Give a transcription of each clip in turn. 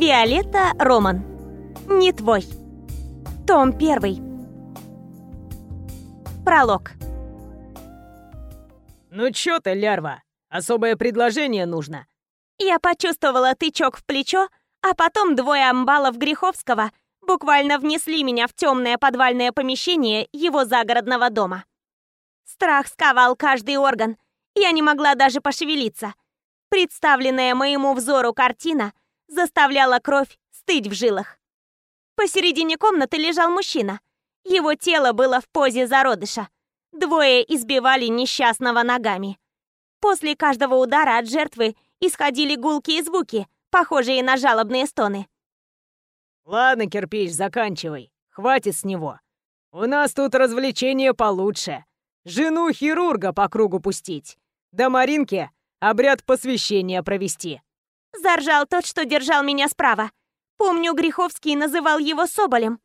Виолетта Роман. Не твой. Том 1. Пролог. Ну чё ты, лярва? Особое предложение нужно. Я почувствовала тычок в плечо, а потом двое амбалов Греховского буквально внесли меня в темное подвальное помещение его загородного дома. Страх сковал каждый орган. Я не могла даже пошевелиться. Представленная моему взору картина заставляла кровь стыть в жилах. Посередине комнаты лежал мужчина. Его тело было в позе зародыша. Двое избивали несчастного ногами. После каждого удара от жертвы исходили гулкие звуки, похожие на жалобные стоны. Ладно, кирпич, заканчивай. Хватит с него. У нас тут развлечение получше. Жену хирурга по кругу пустить. Да Маринке обряд посвящения провести. Заржал тот, что держал меня справа. Помню, Греховский называл его Соболем.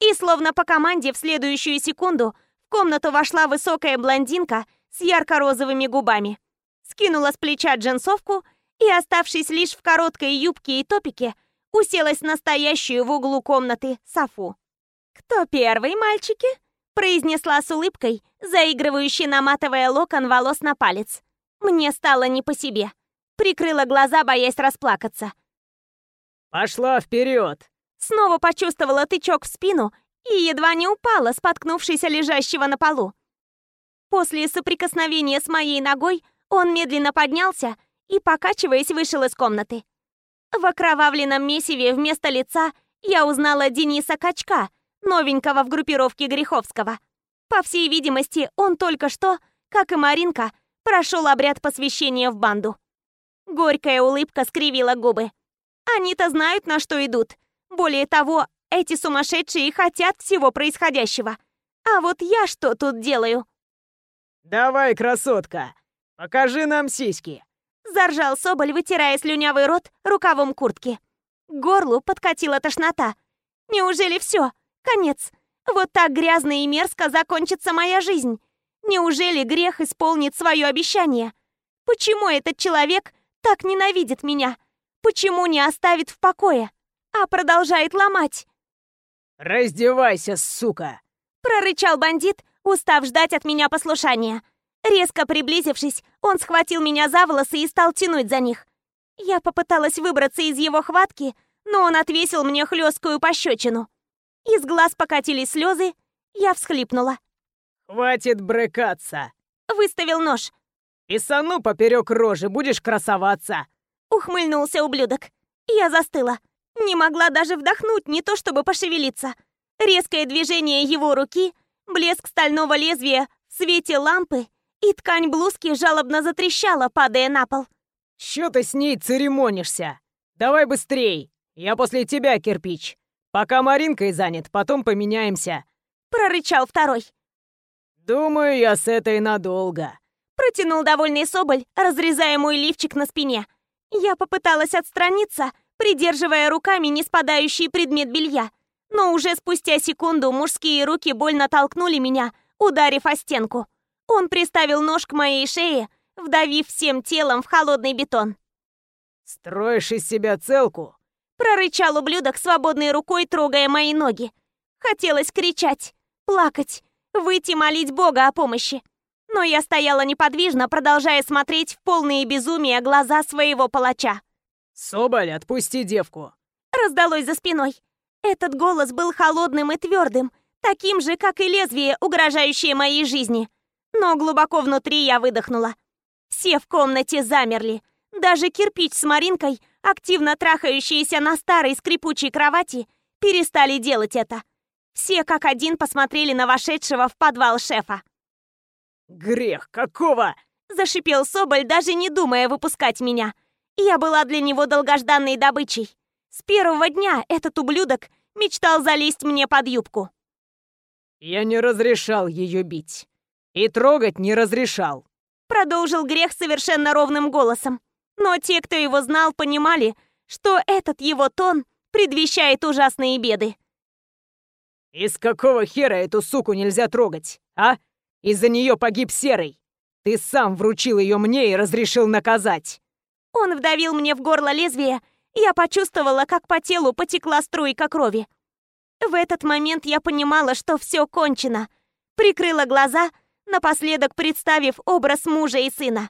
И словно по команде в следующую секунду в комнату вошла высокая блондинка с ярко-розовыми губами. Скинула с плеча джинсовку и, оставшись лишь в короткой юбке и топике, уселась настоящую в углу комнаты Софу. «Кто первый, мальчики?» произнесла с улыбкой, заигрывающей наматывая локон волос на палец. Мне стало не по себе. Прикрыла глаза, боясь расплакаться. «Пошла вперед!» Снова почувствовала тычок в спину и едва не упала, споткнувшись лежащего на полу. После соприкосновения с моей ногой он медленно поднялся и, покачиваясь, вышел из комнаты. В окровавленном месиве вместо лица я узнала Дениса Качка, новенького в группировке Греховского. По всей видимости, он только что, как и Маринка, прошел обряд посвящения в банду. Горькая улыбка скривила губы. Они-то знают, на что идут. Более того, эти сумасшедшие хотят всего происходящего. А вот я что тут делаю? «Давай, красотка, покажи нам сиськи!» Заржал Соболь, вытирая слюнявый рот рукавом куртки. К горлу подкатила тошнота. Неужели все? Конец. Вот так грязно и мерзко закончится моя жизнь. Неужели грех исполнит свое обещание? Почему этот человек так ненавидит меня? Почему не оставит в покое, а продолжает ломать? «Раздевайся, сука!» Прорычал бандит, устав ждать от меня послушания. Резко приблизившись, он схватил меня за волосы и стал тянуть за них. Я попыталась выбраться из его хватки, но он отвесил мне хлесткую пощечину. Из глаз покатились слезы, я всхлипнула. «Хватит брыкаться!» Выставил нож. «Писану поперек рожи, будешь красоваться!» Ухмыльнулся ублюдок. Я застыла. Не могла даже вдохнуть, не то чтобы пошевелиться. Резкое движение его руки, блеск стального лезвия в свете лампы, и ткань блузки жалобно затрещала, падая на пол. «Чё ты с ней церемонишься? Давай быстрей! Я после тебя, кирпич!» Пока Маринкой занят, потом поменяемся. Прорычал второй. Думаю, я с этой надолго. Протянул довольный Соболь, разрезая мой лифчик на спине. Я попыталась отстраниться, придерживая руками не спадающий предмет белья. Но уже спустя секунду мужские руки больно толкнули меня, ударив о стенку. Он приставил нож к моей шее, вдавив всем телом в холодный бетон. «Строишь из себя целку? Прорычал ублюдок, свободной рукой трогая мои ноги. Хотелось кричать, плакать, выйти молить Бога о помощи. Но я стояла неподвижно, продолжая смотреть в полные безумия глаза своего палача. «Соболь, отпусти девку!» Раздалось за спиной. Этот голос был холодным и твердым, таким же, как и лезвие, угрожающее моей жизни. Но глубоко внутри я выдохнула. Все в комнате замерли. Даже кирпич с Маринкой активно трахающиеся на старой скрипучей кровати, перестали делать это. Все как один посмотрели на вошедшего в подвал шефа. «Грех какого?» – зашипел Соболь, даже не думая выпускать меня. Я была для него долгожданной добычей. С первого дня этот ублюдок мечтал залезть мне под юбку. «Я не разрешал ее бить. И трогать не разрешал», — продолжил Грех совершенно ровным голосом. Но те, кто его знал, понимали, что этот его тон предвещает ужасные беды. «Из какого хера эту суку нельзя трогать, а? Из-за нее погиб Серый. Ты сам вручил ее мне и разрешил наказать». Он вдавил мне в горло лезвие Я почувствовала, как по телу потекла струйка крови. В этот момент я понимала, что все кончено. Прикрыла глаза, напоследок представив образ мужа и сына.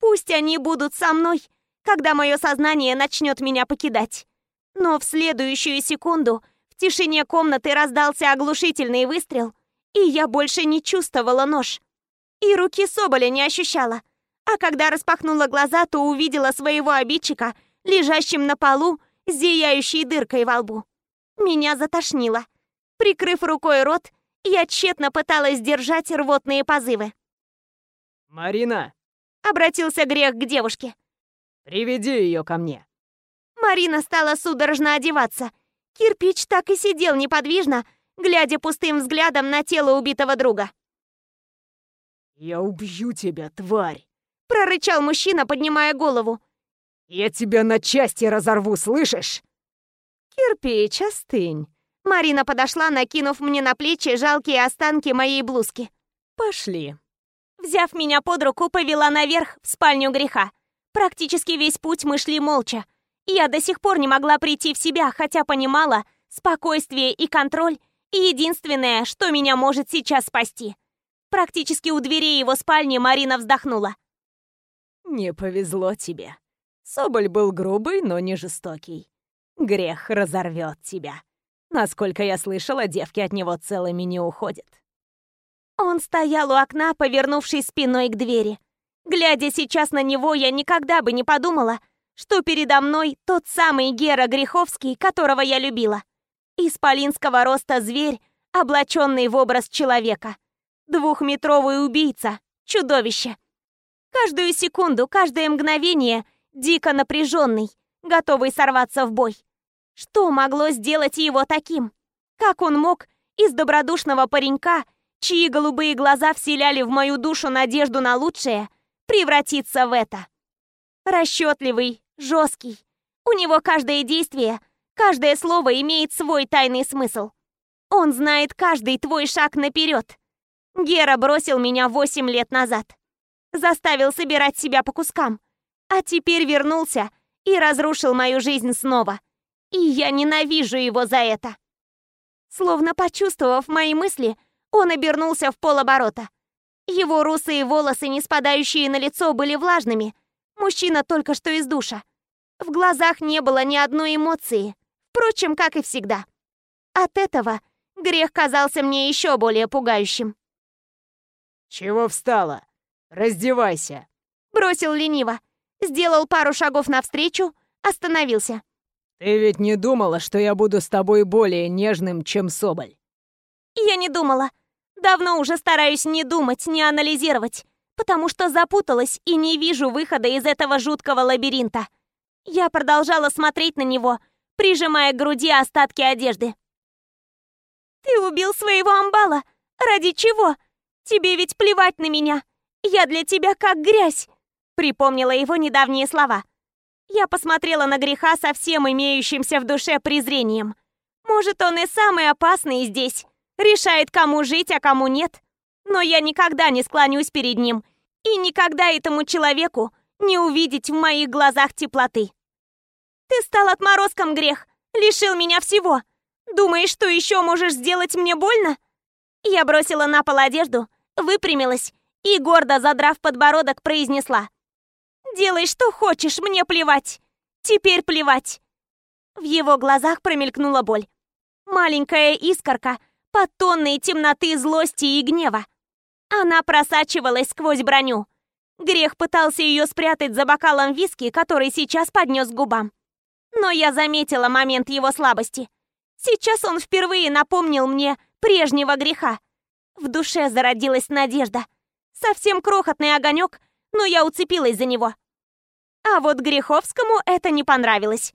Пусть они будут со мной, когда мое сознание начнет меня покидать. Но в следующую секунду в тишине комнаты раздался оглушительный выстрел, и я больше не чувствовала нож. И руки Соболя не ощущала. А когда распахнула глаза, то увидела своего обидчика, лежащим на полу, зияющей дыркой во лбу. Меня затошнило. Прикрыв рукой рот, я тщетно пыталась сдержать рвотные позывы. «Марина!» — обратился Грех к девушке. «Приведи ее ко мне». Марина стала судорожно одеваться. Кирпич так и сидел неподвижно, глядя пустым взглядом на тело убитого друга. «Я убью тебя, тварь!» — прорычал мужчина, поднимая голову. «Я тебя на части разорву, слышишь?» «Кирпич, остынь!» Марина подошла, накинув мне на плечи жалкие останки моей блузки. «Пошли!» Взяв меня под руку, повела наверх, в спальню греха. Практически весь путь мы шли молча. Я до сих пор не могла прийти в себя, хотя понимала, спокойствие и контроль — единственное, что меня может сейчас спасти. Практически у дверей его спальни Марина вздохнула. «Не повезло тебе. Соболь был грубый, но не жестокий. Грех разорвет тебя. Насколько я слышала, девки от него целыми не уходят». Он стоял у окна, повернувшись спиной к двери. Глядя сейчас на него, я никогда бы не подумала, что передо мной тот самый Гера Греховский, которого я любила. Исполинского роста зверь, облаченный в образ человека. Двухметровый убийца, чудовище. Каждую секунду, каждое мгновение дико напряженный, готовый сорваться в бой. Что могло сделать его таким? Как он мог из добродушного паренька, чьи голубые глаза вселяли в мою душу надежду на лучшее, превратиться в это? Расчетливый, жесткий. У него каждое действие, каждое слово имеет свой тайный смысл. Он знает каждый твой шаг наперед. Гера бросил меня восемь лет назад. Заставил собирать себя по кускам. А теперь вернулся и разрушил мою жизнь снова. И я ненавижу его за это. Словно почувствовав мои мысли, он обернулся в полоборота. Его русые волосы, не спадающие на лицо, были влажными. Мужчина только что из душа. В глазах не было ни одной эмоции. Впрочем, как и всегда. От этого грех казался мне еще более пугающим. «Чего встала? Раздевайся!» Бросил лениво. Сделал пару шагов навстречу, остановился. «Ты ведь не думала, что я буду с тобой более нежным, чем Соболь?» Я не думала. Давно уже стараюсь не думать, не анализировать, потому что запуталась и не вижу выхода из этого жуткого лабиринта. Я продолжала смотреть на него, прижимая к груди остатки одежды. «Ты убил своего амбала? Ради чего? Тебе ведь плевать на меня. Я для тебя как грязь!» Припомнила его недавние слова. Я посмотрела на греха со всем имеющимся в душе презрением. Может, он и самый опасный здесь. Решает, кому жить, а кому нет. Но я никогда не склонюсь перед ним. И никогда этому человеку не увидеть в моих глазах теплоты. Ты стал отморозком, грех. Лишил меня всего. Думаешь, что еще можешь сделать мне больно? Я бросила на пол одежду, выпрямилась и, гордо задрав подбородок, произнесла. «Делай, что хочешь, мне плевать. Теперь плевать». В его глазах промелькнула боль. Маленькая искорка под тонной темноты злости и гнева. Она просачивалась сквозь броню. Грех пытался ее спрятать за бокалом виски, который сейчас поднес к губам. Но я заметила момент его слабости. Сейчас он впервые напомнил мне прежнего греха. В душе зародилась надежда. Совсем крохотный огонек, но я уцепилась за него. А вот Греховскому это не понравилось.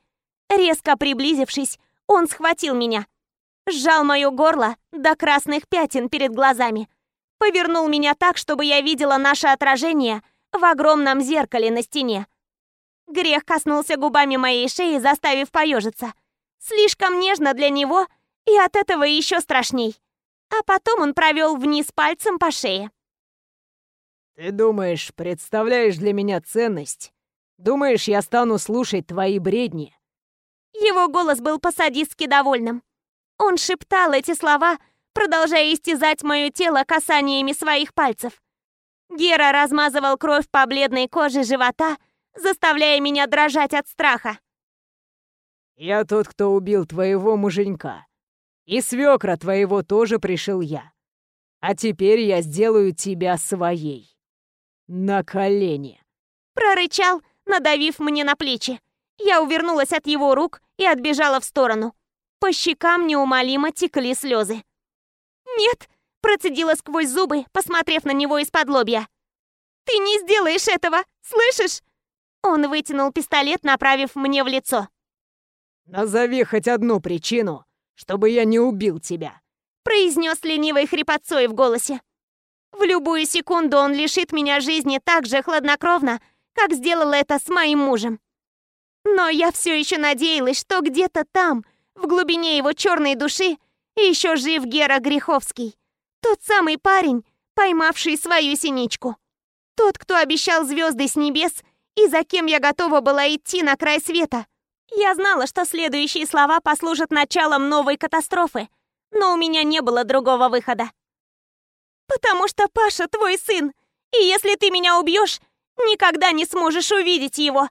Резко приблизившись, он схватил меня. Сжал мое горло до красных пятен перед глазами. Повернул меня так, чтобы я видела наше отражение в огромном зеркале на стене. Грех коснулся губами моей шеи, заставив поежиться. Слишком нежно для него и от этого еще страшней а потом он провел вниз пальцем по шее. «Ты думаешь, представляешь для меня ценность? Думаешь, я стану слушать твои бредни? Его голос был по-садистски довольным. Он шептал эти слова, продолжая истязать мое тело касаниями своих пальцев. Гера размазывал кровь по бледной коже живота, заставляя меня дрожать от страха. «Я тот, кто убил твоего муженька. И свекра твоего тоже пришил я. А теперь я сделаю тебя своей. На колени!» Прорычал, надавив мне на плечи. Я увернулась от его рук и отбежала в сторону. По щекам неумолимо текли слезы. «Нет!» – процедила сквозь зубы, посмотрев на него из-под лобья. «Ты не сделаешь этого, слышишь?» Он вытянул пистолет, направив мне в лицо. «Назови хоть одну причину, чтобы я не убил тебя», – произнес ленивой хрипотцой в голосе. В любую секунду он лишит меня жизни так же хладнокровно, как сделал это с моим мужем. Но я все еще надеялась, что где-то там, в глубине его черной души, еще жив Гера Греховский. Тот самый парень, поймавший свою синичку. Тот, кто обещал звезды с небес и за кем я готова была идти на край света. Я знала, что следующие слова послужат началом новой катастрофы, но у меня не было другого выхода. «Потому что Паша твой сын, и если ты меня убьешь, никогда не сможешь увидеть его!»